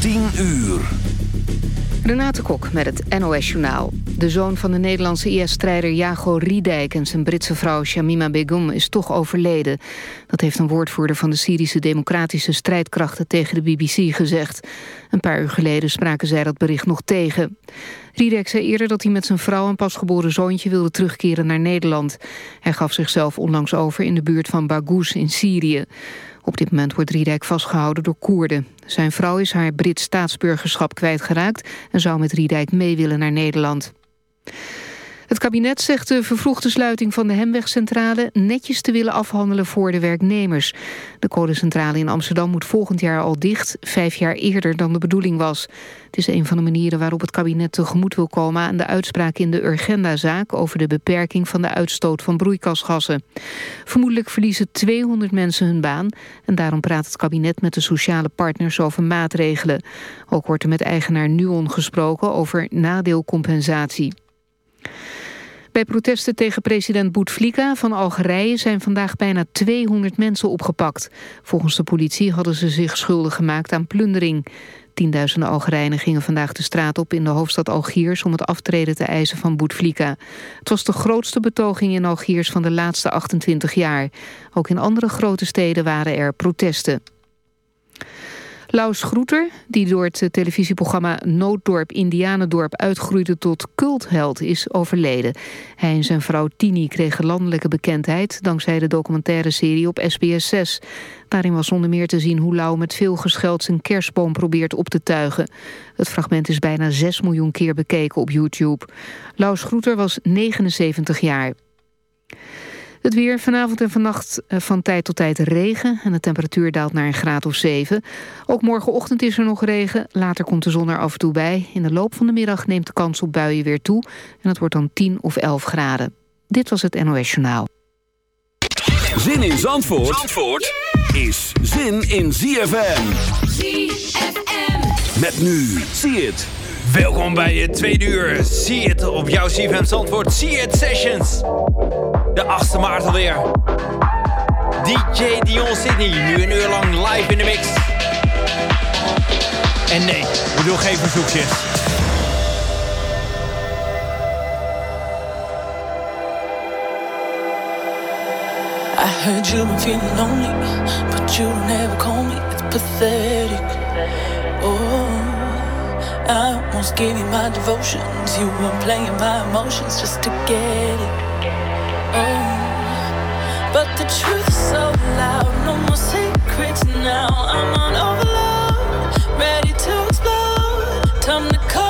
10 uur. Renate Kok met het NOS Journaal. De zoon van de Nederlandse IS-strijder Jago Riedijk... en zijn Britse vrouw Shamima Begum is toch overleden. Dat heeft een woordvoerder van de Syrische Democratische Strijdkrachten... tegen de BBC gezegd. Een paar uur geleden spraken zij dat bericht nog tegen. Riedijk zei eerder dat hij met zijn vrouw en pasgeboren zoontje... wilde terugkeren naar Nederland. Hij gaf zichzelf onlangs over in de buurt van Baghouz in Syrië. Op dit moment wordt Riedijk vastgehouden door Koerden. Zijn vrouw is haar Brits staatsburgerschap kwijtgeraakt... en zou met Riedijk mee willen naar Nederland. Het kabinet zegt de vervroegde sluiting van de Hemwegcentrale netjes te willen afhandelen voor de werknemers. De kolencentrale in Amsterdam moet volgend jaar al dicht, vijf jaar eerder dan de bedoeling was. Het is een van de manieren waarop het kabinet tegemoet wil komen aan de uitspraak in de Urgenda-zaak over de beperking van de uitstoot van broeikasgassen. Vermoedelijk verliezen 200 mensen hun baan en daarom praat het kabinet met de sociale partners over maatregelen. Ook wordt er met eigenaar Nuon gesproken over nadeelcompensatie. Bij protesten tegen president Bouteflika van Algerije zijn vandaag bijna 200 mensen opgepakt. Volgens de politie hadden ze zich schuldig gemaakt aan plundering. Tienduizenden Algerijnen gingen vandaag de straat op in de hoofdstad Algiers om het aftreden te eisen van Bouteflika. Het was de grootste betoging in Algiers van de laatste 28 jaar. Ook in andere grote steden waren er protesten. Laus Groeter, die door het televisieprogramma Nooddorp Indianendorp uitgroeide tot cultheld, is overleden. Hij en zijn vrouw Tini kregen landelijke bekendheid dankzij de documentaire serie op SBS 6. Daarin was zonder meer te zien hoe Lau met veel gescheld zijn kerstboom probeert op te tuigen. Het fragment is bijna 6 miljoen keer bekeken op YouTube. Laus Groeter was 79 jaar. Het weer vanavond en vannacht eh, van tijd tot tijd regen... en de temperatuur daalt naar een graad of 7. Ook morgenochtend is er nog regen. Later komt de zon er af en toe bij. In de loop van de middag neemt de kans op buien weer toe... en het wordt dan 10 of 11 graden. Dit was het NOS Journaal. Zin in Zandvoort, Zandvoort is zin in ZFM. ZFM. Met nu, zie het. Welkom bij het tweede uur. Zie het op jouw CFM Zandvoort. Zie het Sessions. De 8e maart alweer. DJ Dion Sydney. Nu een uur lang live in de mix. En nee, we doen geen verzoekjes. I heard you been feeling lonely, but you don't ever call me. It's pathetic. Oh. I almost gave you my devotions. You were playing my emotions just to get it. Oh, but the truth's so loud. No more secrets now. I'm on overload, ready to explode. Time to call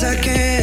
days I can't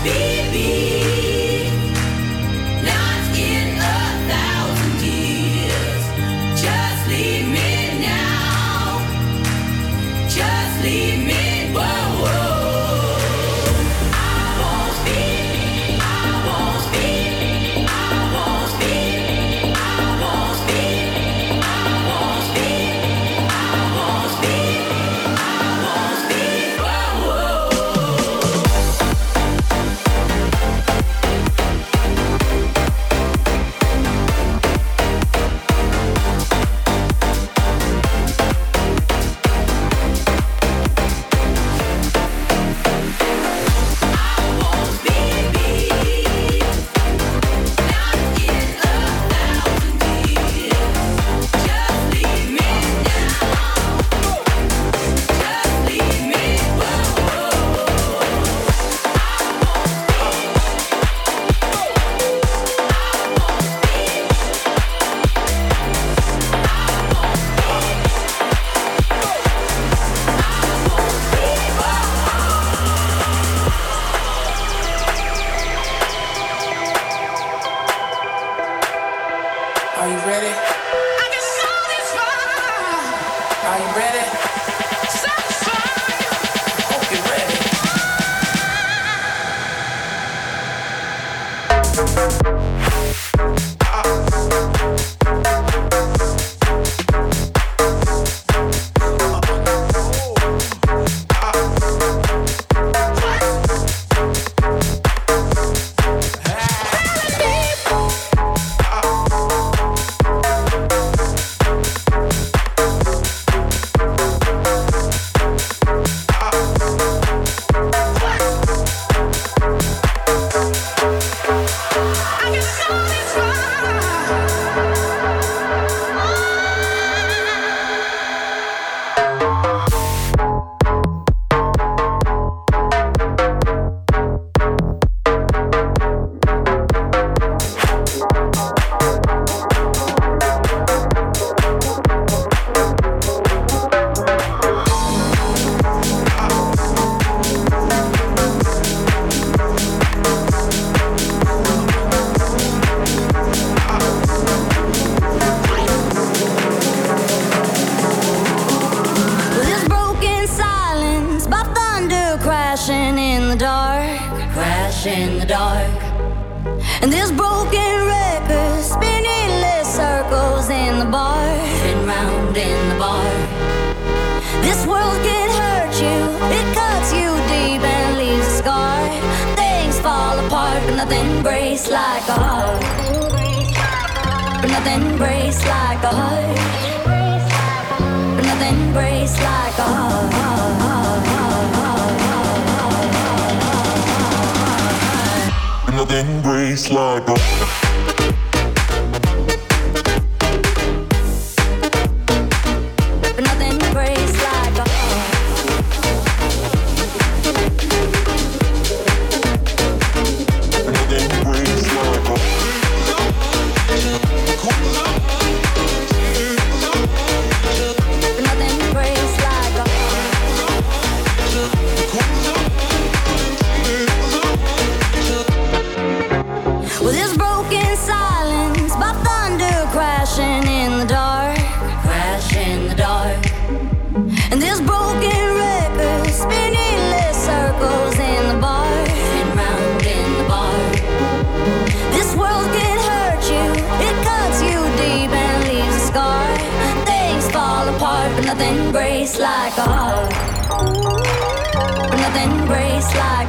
baby.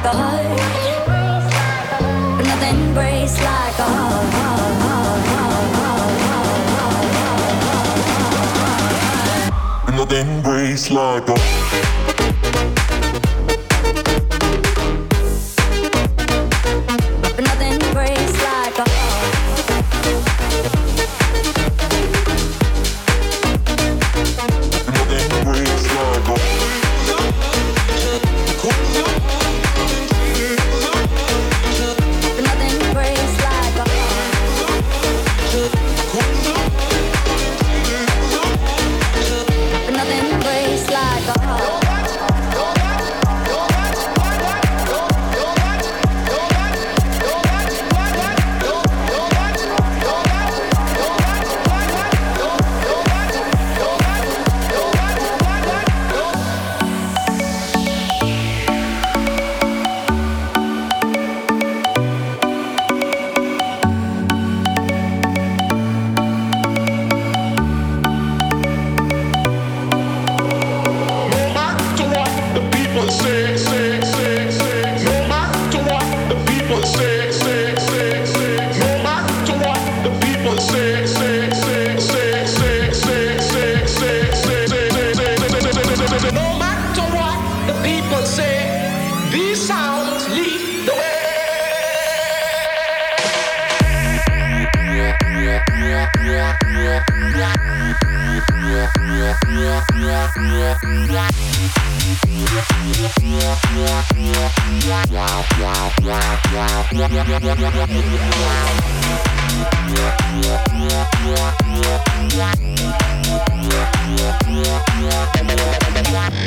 like a heart. Nothing breaks like a heart. Nothing breaks like a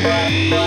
Bye.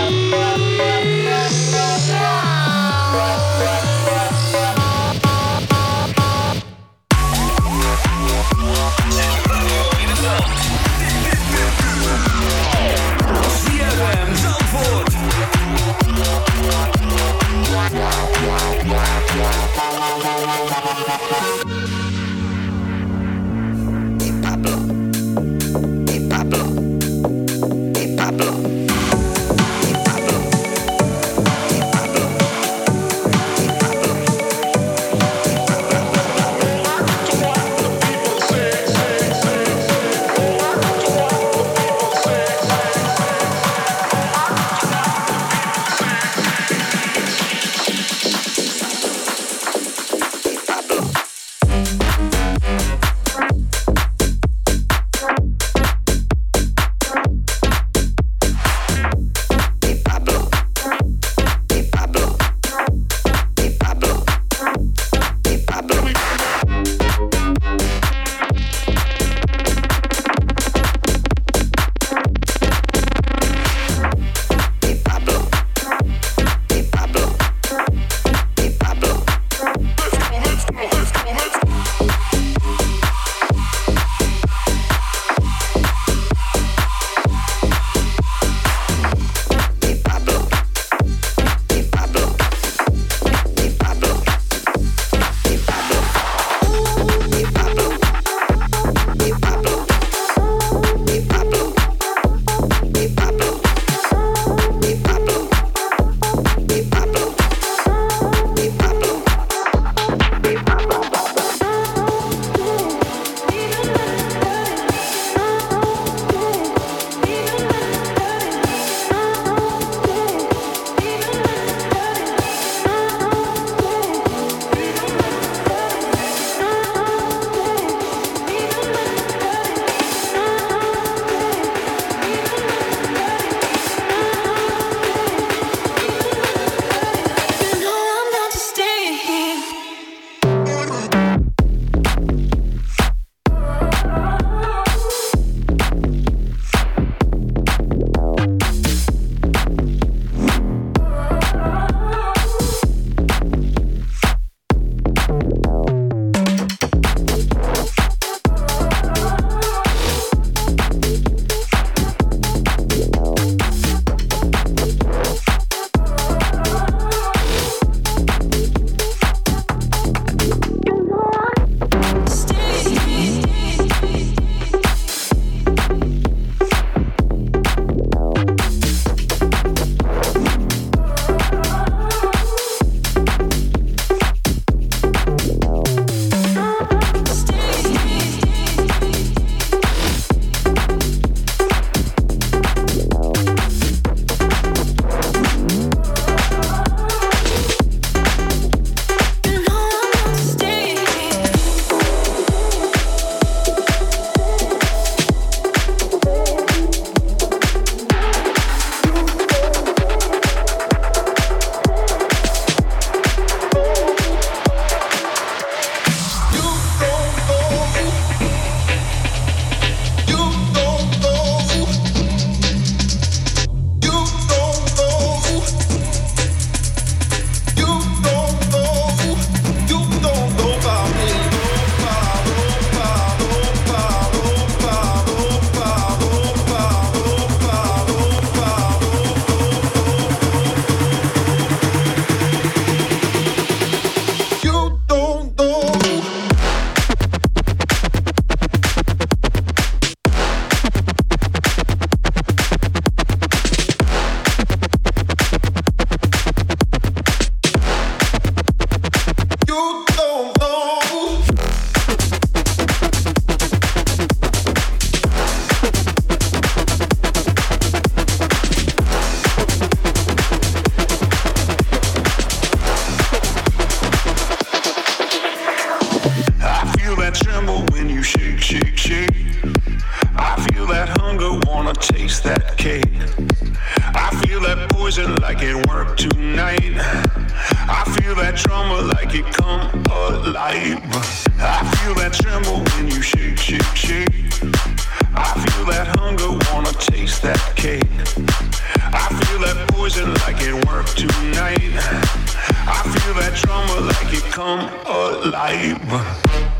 come alive.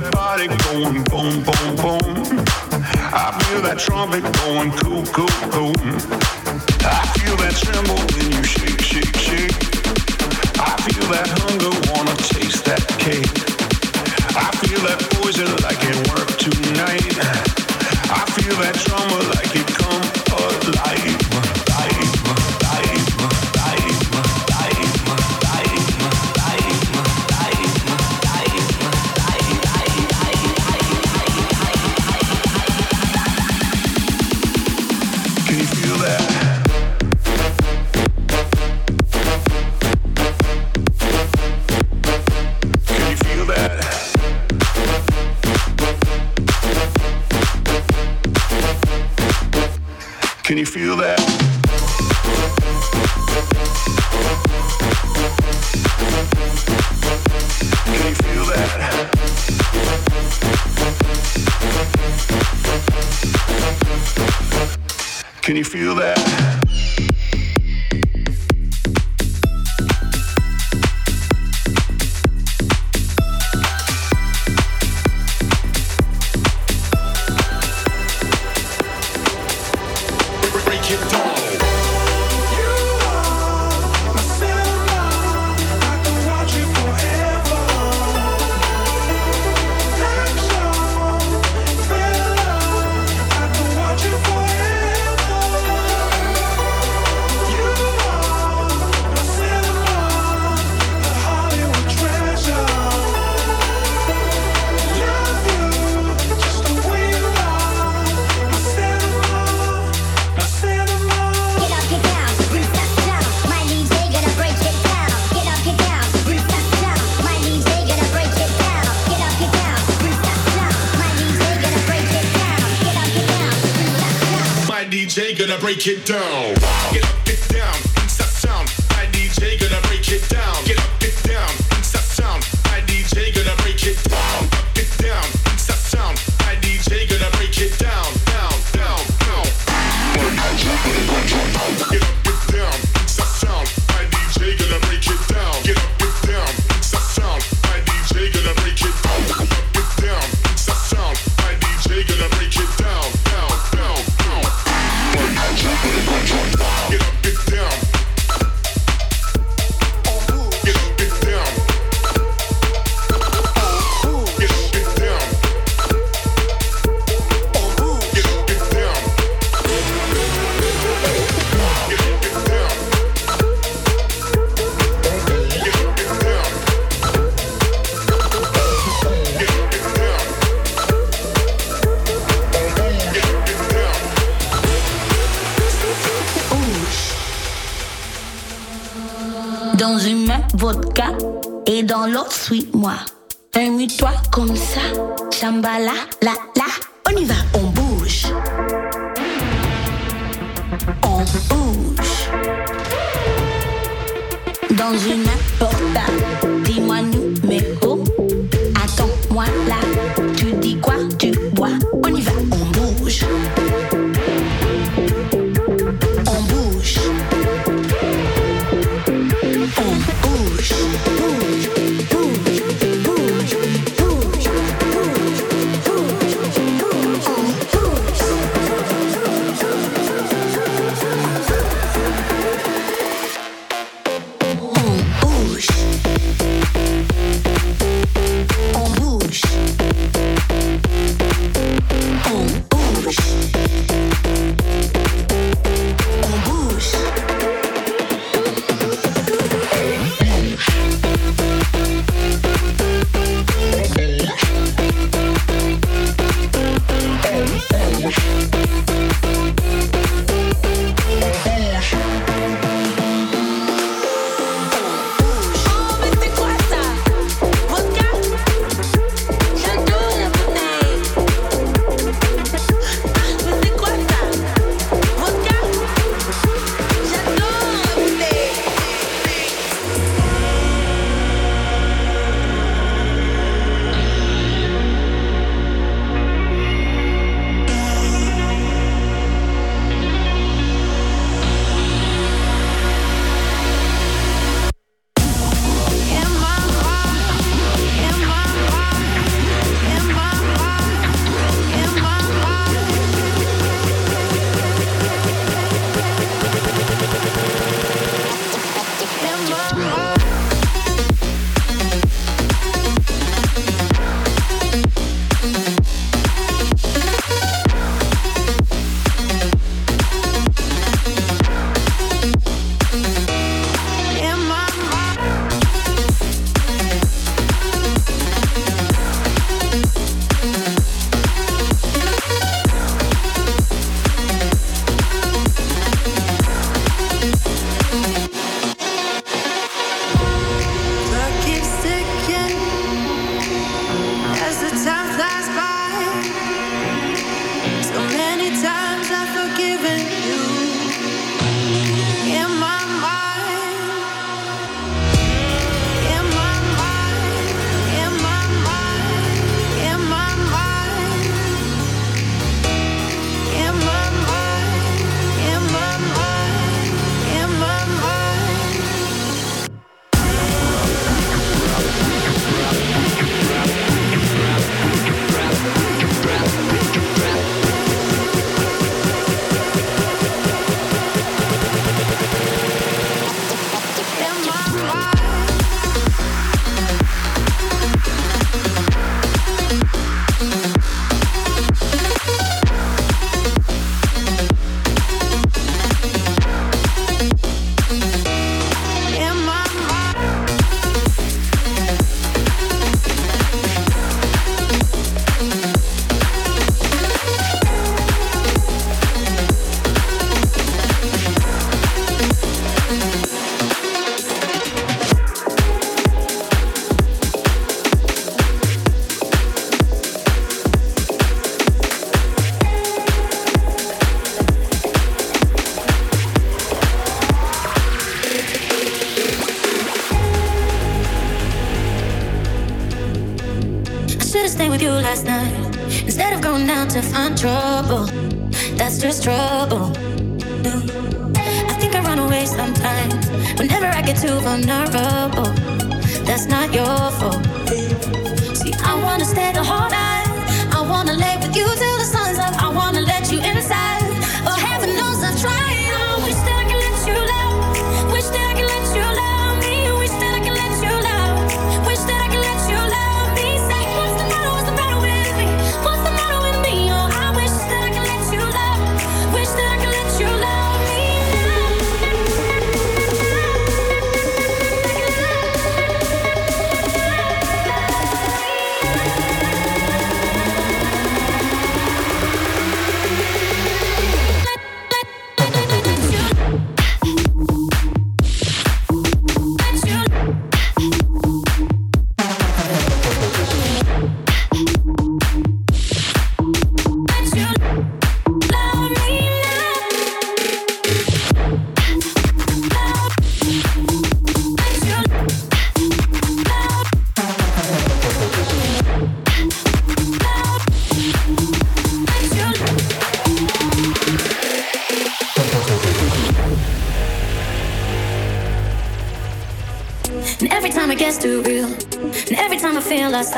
that body going boom, boom, boom. I feel that trumpet going. Can you feel that? Can you feel that? Can you feel that?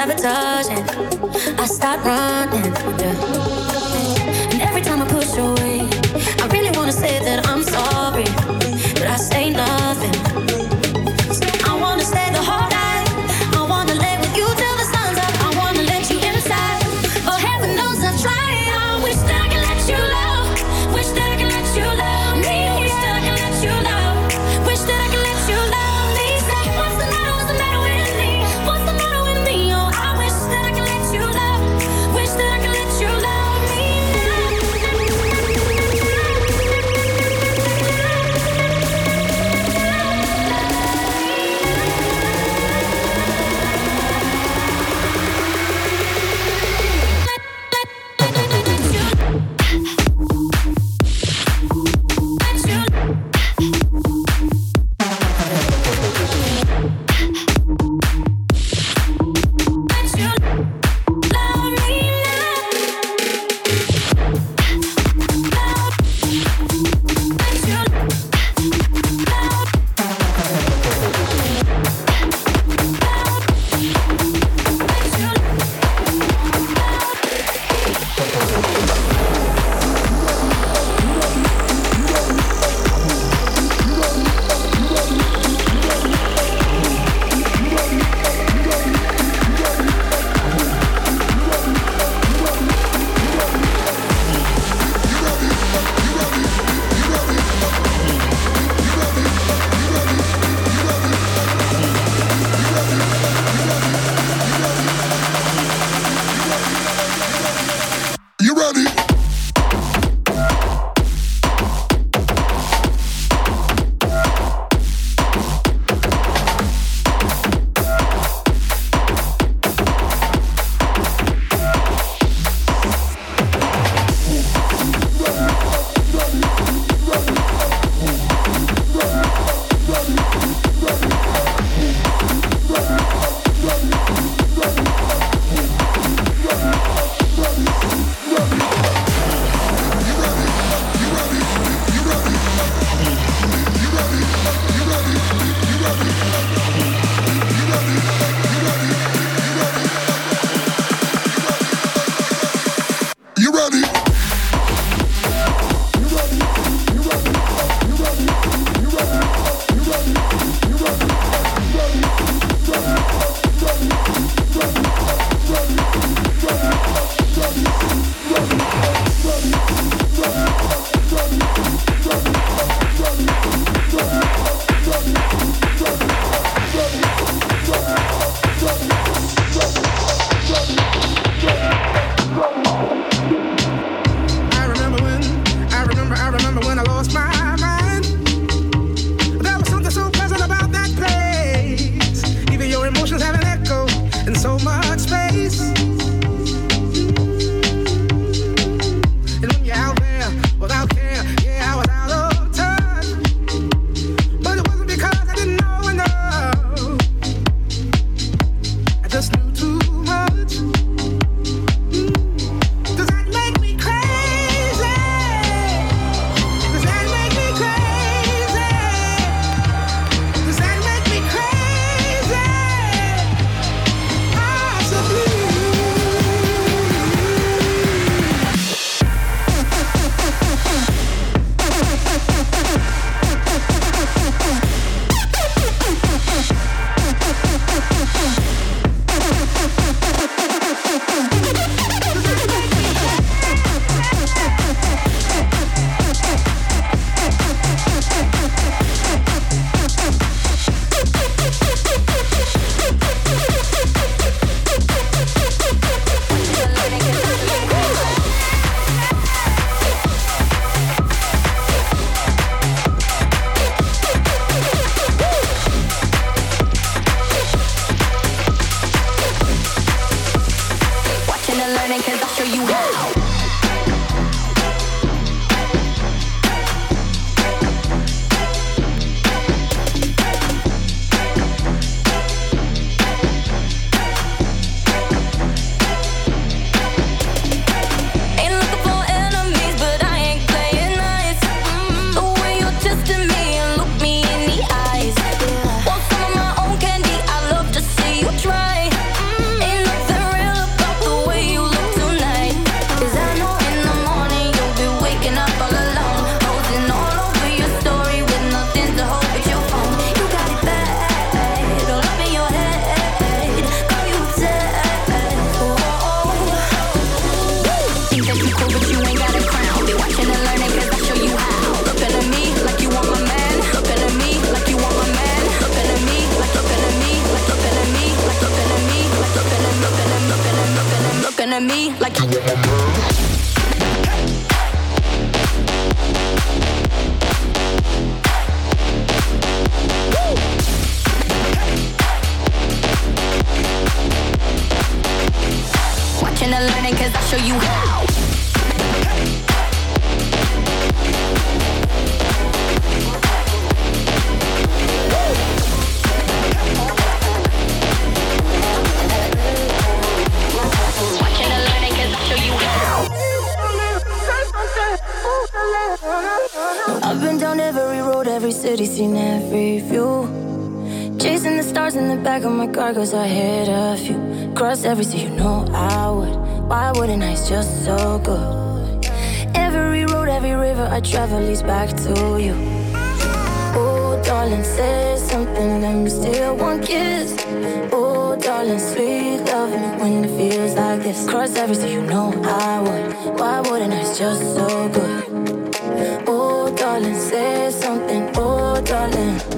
avatar. me like far goes ahead of you. Cross every sea, you know I would. Why wouldn't I? It's just so good. Every road, every river I travel leads back to you. Oh, darling, say something, that we still one kiss. Oh, darling, sweet loving when it feels like this. Cross every sea, you know I would. Why wouldn't I? It's just so good. Oh, darling, say something. Oh, darling.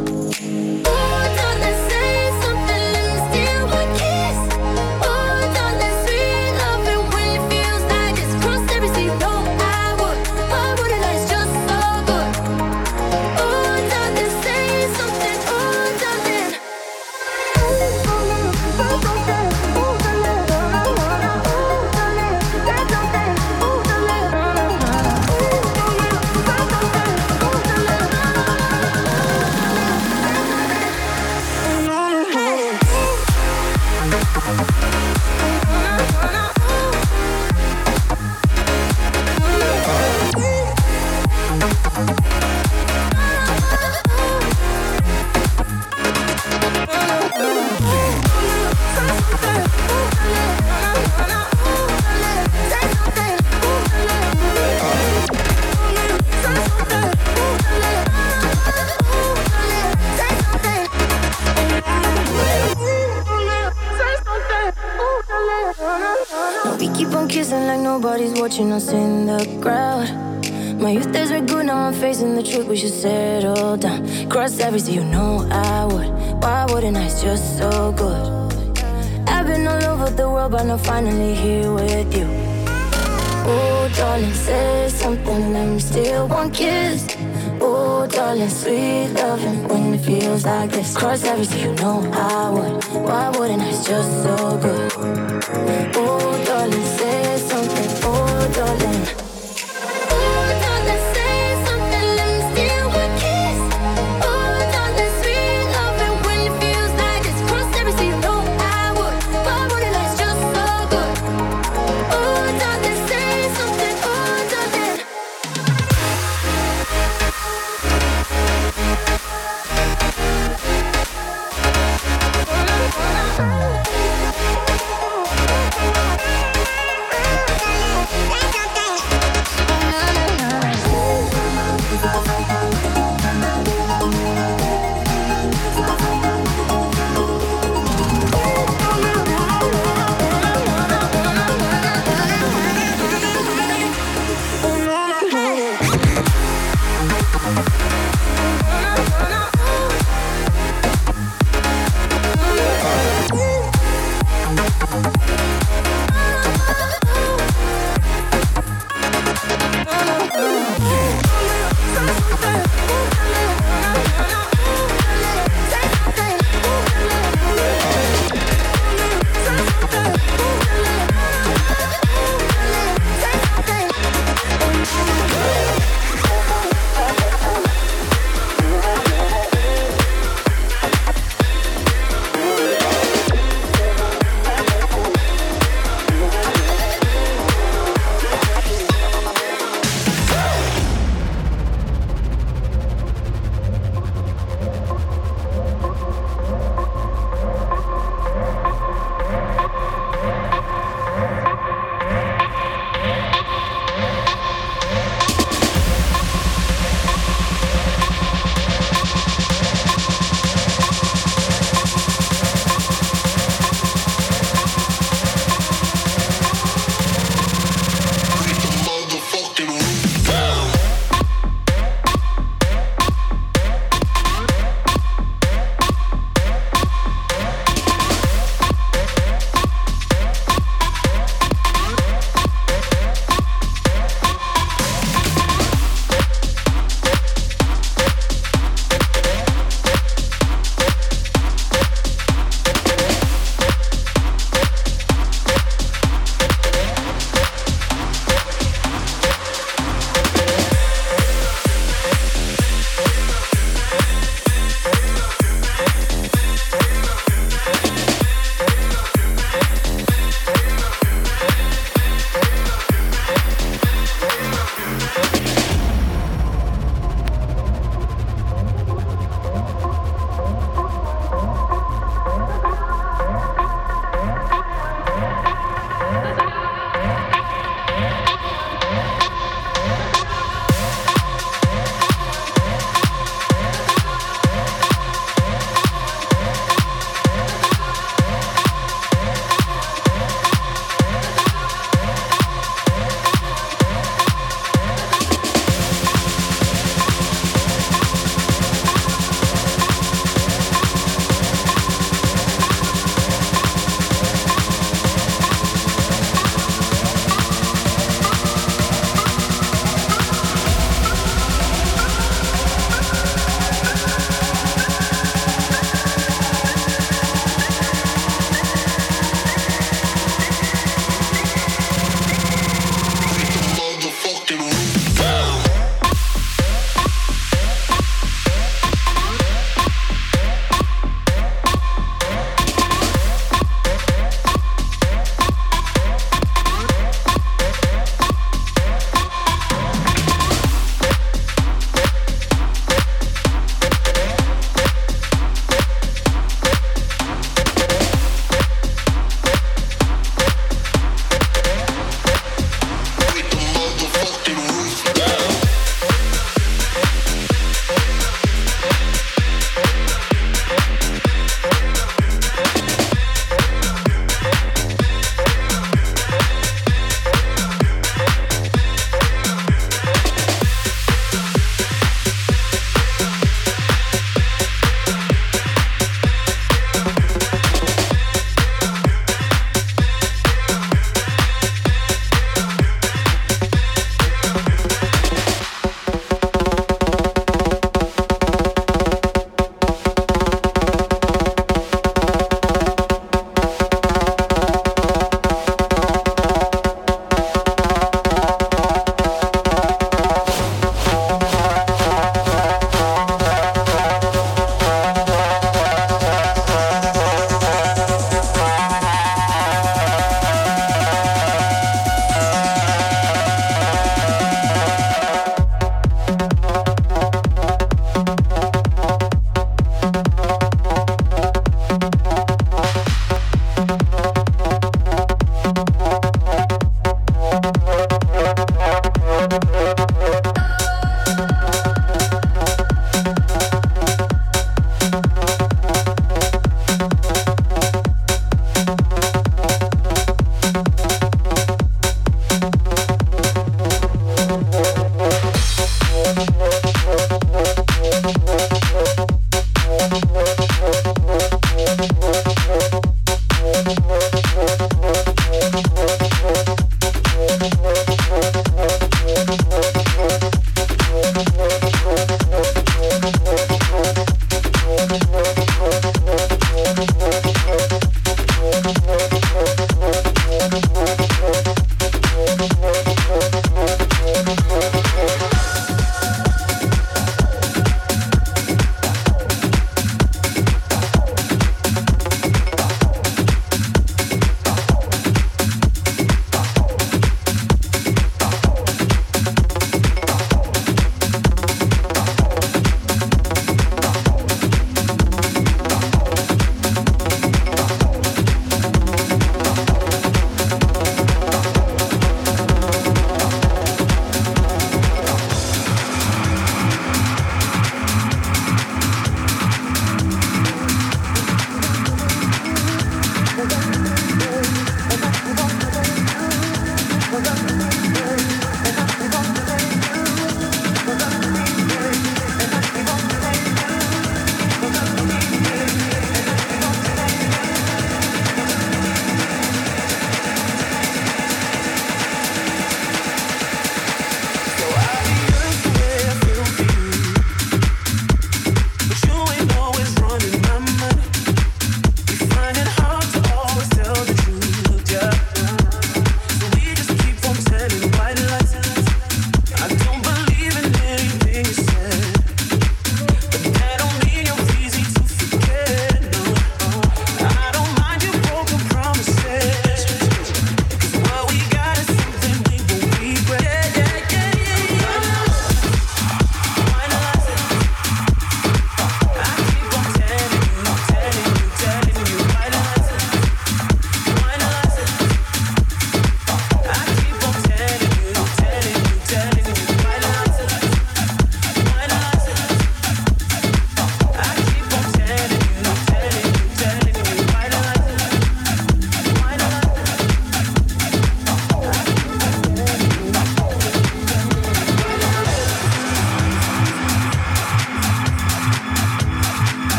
every everything you know I would. Why wouldn't I? It's just so good. I've been all over the world, but I'm finally here with you. Oh, darling, say something, let me steal one kiss. Oh, darling, sweet loving when it feels like this. Cross everything you know I would. Why wouldn't I? It's just so good. Oh,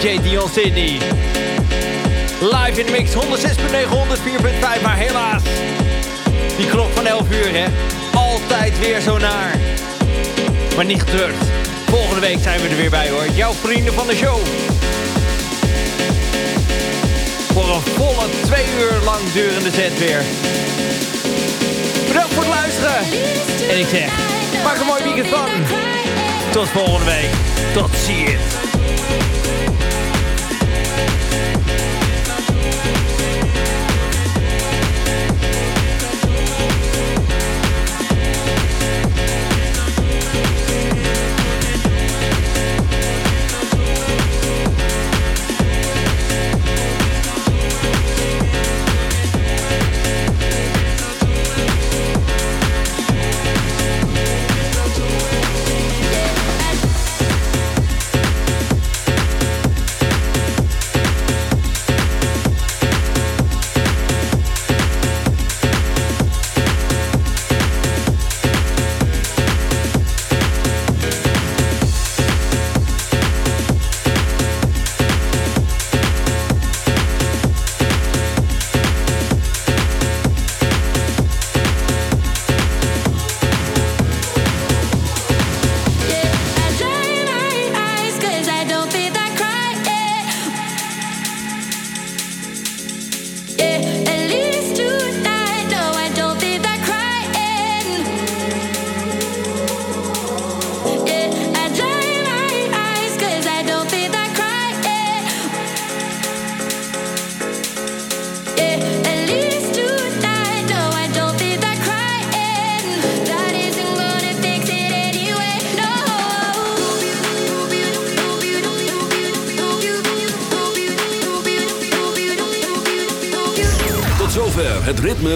DJ Dion Sydney. Live in de mix, 106.9, 104.5, maar helaas. Die klok van 11 uur, hè. Altijd weer zo naar. Maar niet getreurd. Volgende week zijn we er weer bij, hoor. Jouw vrienden van de show. Voor een volle twee uur lang durende set weer. Bedankt voor het luisteren. En ik zeg, maak een mooi weekend van. Tot volgende week. Tot ziens.